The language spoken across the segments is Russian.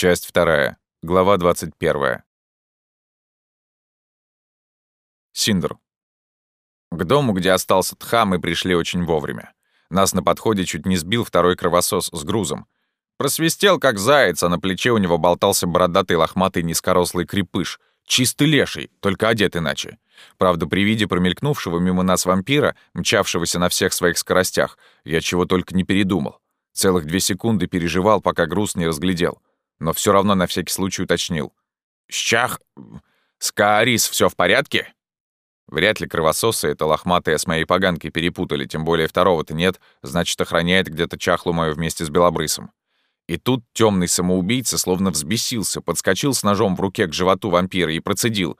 Часть вторая. Глава 21. Синдр. К дому, где остался Тха, мы пришли очень вовремя. Нас на подходе чуть не сбил второй кровосос с грузом. Просвистел, как заяц, а на плече у него болтался бородатый лохматый низкорослый крепыш. Чистый леший, только одет иначе. Правда, при виде промелькнувшего мимо нас вампира, мчавшегося на всех своих скоростях, я чего только не передумал. Целых две секунды переживал, пока груз не разглядел. Но все равно на всякий случай уточнил. «Щах... С Каарис все в порядке?» Вряд ли кровососы это лохматые с моей поганкой перепутали, тем более второго-то нет, значит, охраняет где-то чахлу мою вместе с белобрысом. И тут темный самоубийца словно взбесился, подскочил с ножом в руке к животу вампира и процедил.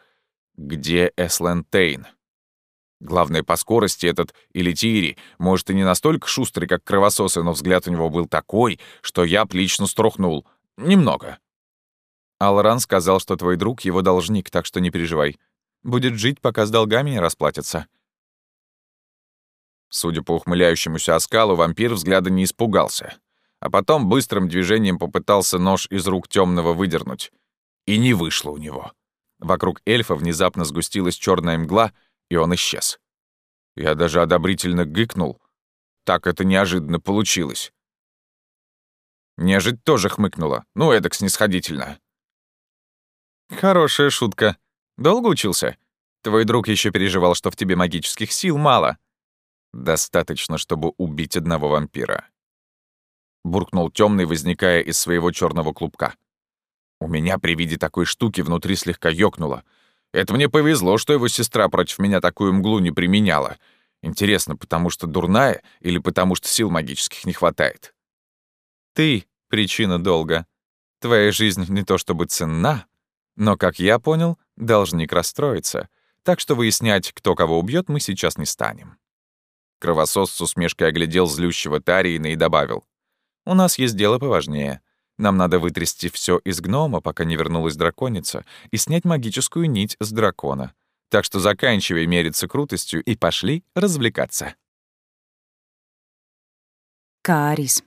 «Где Эслен Тейн?» Главное, по скорости этот Илитири, может, и не настолько шустрый, как кровососы, но взгляд у него был такой, что я лично струхнул. Немного. Алран сказал, что твой друг его должник, так что не переживай. Будет жить, пока с долгами не расплатится. Судя по ухмыляющемуся оскалу, вампир взгляда не испугался. А потом быстрым движением попытался нож из рук темного выдернуть. И не вышло у него. Вокруг эльфа внезапно сгустилась черная мгла, и он исчез. Я даже одобрительно гыкнул. Так это неожиданно получилось. Нежить тоже хмыкнула. Ну, эдак снисходительно. «Хорошая шутка. Долго учился? Твой друг еще переживал, что в тебе магических сил мало. Достаточно, чтобы убить одного вампира. Буркнул темный, возникая из своего черного клубка. У меня при виде такой штуки внутри слегка ёкнуло. Это мне повезло, что его сестра против меня такую мглу не применяла. Интересно, потому что дурная или потому что сил магических не хватает? Ты — причина долга. Твоя жизнь не то чтобы ценна, но, как я понял, должник расстроится, так что выяснять, кто кого убьет, мы сейчас не станем. Кровосос с усмешкой оглядел злющего Тариина и добавил. «У нас есть дело поважнее. Нам надо вытрясти все из гнома, пока не вернулась драконица, и снять магическую нить с дракона. Так что заканчивай мериться крутостью и пошли развлекаться». Каарис.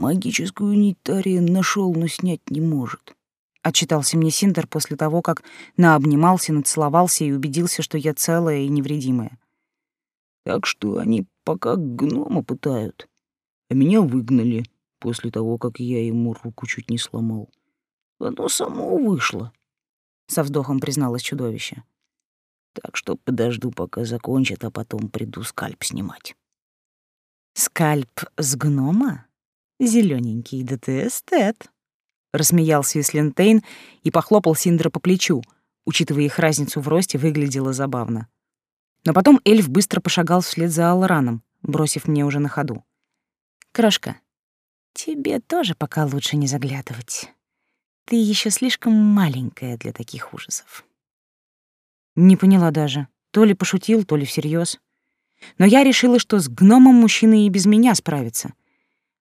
Магическую нить Тариен нашел, но снять не может отчитался мне Синдер после того, как наобнимался, нацеловался и убедился, что я целая и невредимая. Так что они пока гнома пытают, а меня выгнали после того, как я ему руку чуть не сломал. Оно само вышло, — со вздохом призналось чудовище. Так что подожду, пока закончат, а потом приду скальп снимать. Скальп с гнома? Зелененький, да ты эстет рассмеялся Ислентейн и похлопал Синдра по плечу. Учитывая их разницу в росте, выглядело забавно. Но потом эльф быстро пошагал вслед за Алраном, бросив мне уже на ходу. «Крошка, тебе тоже пока лучше не заглядывать. Ты еще слишком маленькая для таких ужасов». Не поняла даже, то ли пошутил, то ли всерьез. Но я решила, что с гномом мужчина и без меня справится —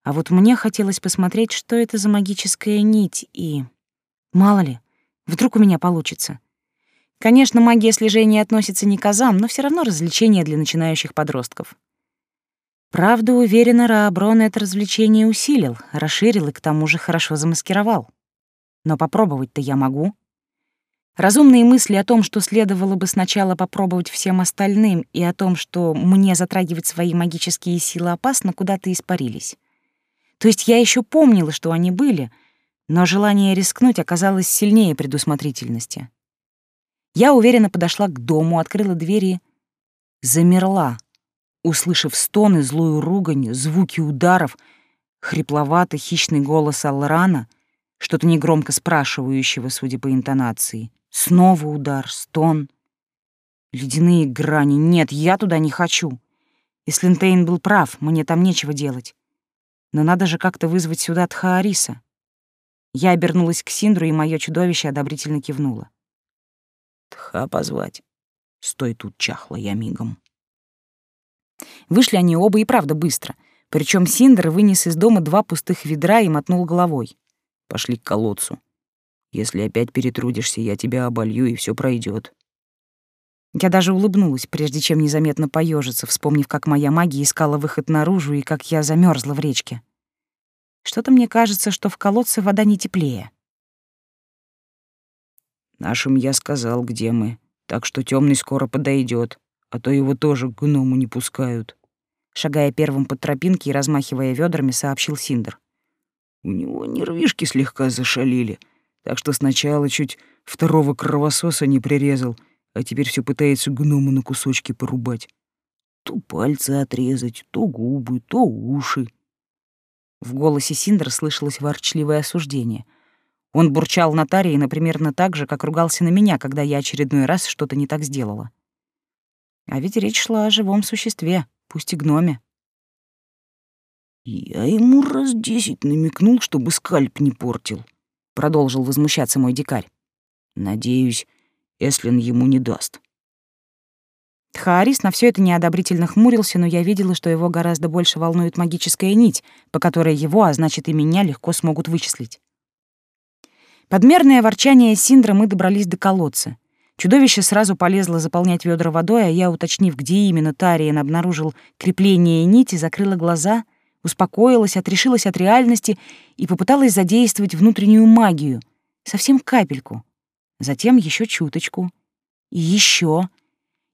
а вот мне хотелось посмотреть, что это за магическая нить, и... Мало ли, вдруг у меня получится. Конечно, магия слежения относится не к азам, но все равно развлечение для начинающих подростков. Правда, уверена, Рааброн это развлечение усилил, расширил и к тому же хорошо замаскировал. Но попробовать-то я могу. Разумные мысли о том, что следовало бы сначала попробовать всем остальным, и о том, что мне затрагивать свои магические силы опасно, куда-то испарились. То есть я еще помнила, что они были, но желание рискнуть оказалось сильнее предусмотрительности. Я уверенно подошла к дому, открыла двери, замерла, услышав стоны, злую ругань, звуки ударов, хрипловатый хищный голос Алрана, что-то негромко спрашивающего, судя по интонации. Снова удар, стон. Ледяные грани. Нет, я туда не хочу. И Слинтейн был прав, мне там нечего делать. Но надо же как-то вызвать сюда Тхаариса. Я обернулась к Синдру, и мое чудовище одобрительно кивнуло. «Тха позвать. Стой тут, чахла я мигом». Вышли они оба и правда быстро. Причем Синдр вынес из дома два пустых ведра и мотнул головой. «Пошли к колодцу. Если опять перетрудишься, я тебя оболью, и все пройдет. Я даже улыбнулась, прежде чем незаметно поежиться, вспомнив, как моя магия искала выход наружу и как я замерзла в речке. Что-то мне кажется, что в колодце вода не теплее. Нашим я сказал, где мы, так что темный скоро подойдет, а то его тоже к гному не пускают. Шагая первым по тропинке и размахивая ведрами, сообщил Синдер. У него нервишки слегка зашалили, так что сначала чуть второго кровососа не прирезал, а теперь все пытается гнома на кусочки порубать. То пальцы отрезать, то губы, то уши. В голосе Синдера слышалось ворчливое осуждение. Он бурчал на Тарии, примерно так же, как ругался на меня, когда я очередной раз что-то не так сделала. А ведь речь шла о живом существе, пусть и гноме. «Я ему раз десять намекнул, чтобы скальп не портил», — продолжил возмущаться мой дикарь. «Надеюсь, Эслин ему не даст». Тхаарис на все это неодобрительно хмурился, но я видела, что его гораздо больше волнует магическая нить, по которой его, а значит и меня, легко смогут вычислить. Подмерное ворчание Синдра мы добрались до колодца. Чудовище сразу полезло заполнять ведра водой, а я, уточнив, где именно Тариен обнаружил крепление нити, закрыла глаза, успокоилась, отрешилась от реальности и попыталась задействовать внутреннюю магию. Совсем капельку. Затем еще чуточку. И еще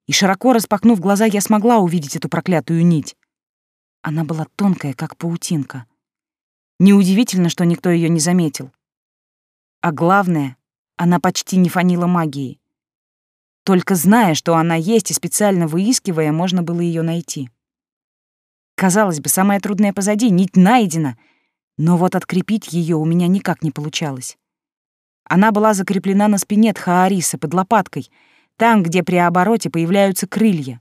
и, широко распахнув глаза, я смогла увидеть эту проклятую нить. Она была тонкая, как паутинка. Неудивительно, что никто ее не заметил. А главное, она почти не фанила магией. Только зная, что она есть, и специально выискивая, можно было ее найти. Казалось бы, самое трудное позади, нить найдена, но вот открепить ее у меня никак не получалось. Она была закреплена на спине Тхаариса под лопаткой — там, где при обороте появляются крылья.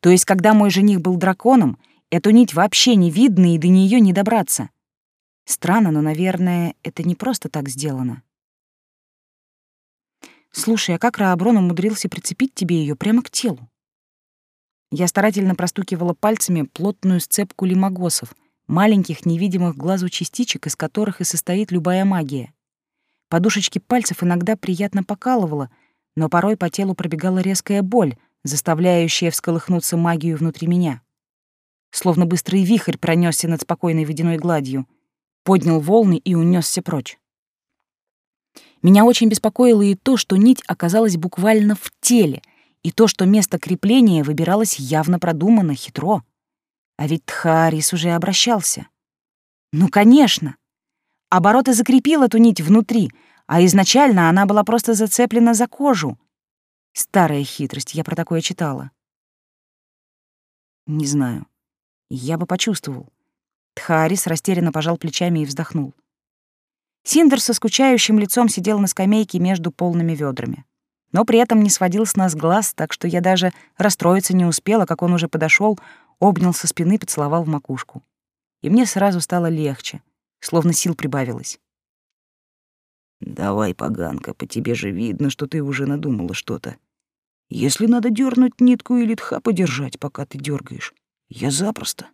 То есть, когда мой жених был драконом, эту нить вообще не видно и до нее не добраться. Странно, но, наверное, это не просто так сделано. Слушай, а как Рааброн умудрился прицепить тебе ее прямо к телу? Я старательно простукивала пальцами плотную сцепку лимогосов, маленьких невидимых глазу частичек, из которых и состоит любая магия. Подушечки пальцев иногда приятно покалывало — но порой по телу пробегала резкая боль, заставляющая всколыхнуться магию внутри меня. Словно быстрый вихрь пронесся над спокойной водяной гладью, поднял волны и унесся прочь. Меня очень беспокоило и то, что нить оказалась буквально в теле, и то, что место крепления выбиралось явно продуманно, хитро. А ведь Тхарис уже обращался. Ну, конечно. Оборот и закрепил эту нить внутри — а изначально она была просто зацеплена за кожу. Старая хитрость, я про такое читала. Не знаю. Я бы почувствовал. Тхарис растерянно пожал плечами и вздохнул. Синдер со скучающим лицом сидел на скамейке между полными ведрами. Но при этом не сводил с нас глаз, так что я даже расстроиться не успела, как он уже подошел, обнял со спины, поцеловал в макушку. И мне сразу стало легче, словно сил прибавилось. Давай, поганка, по тебе же видно, что ты уже надумала что-то. Если надо дернуть нитку или тха подержать, пока ты дергаешь, я запросто.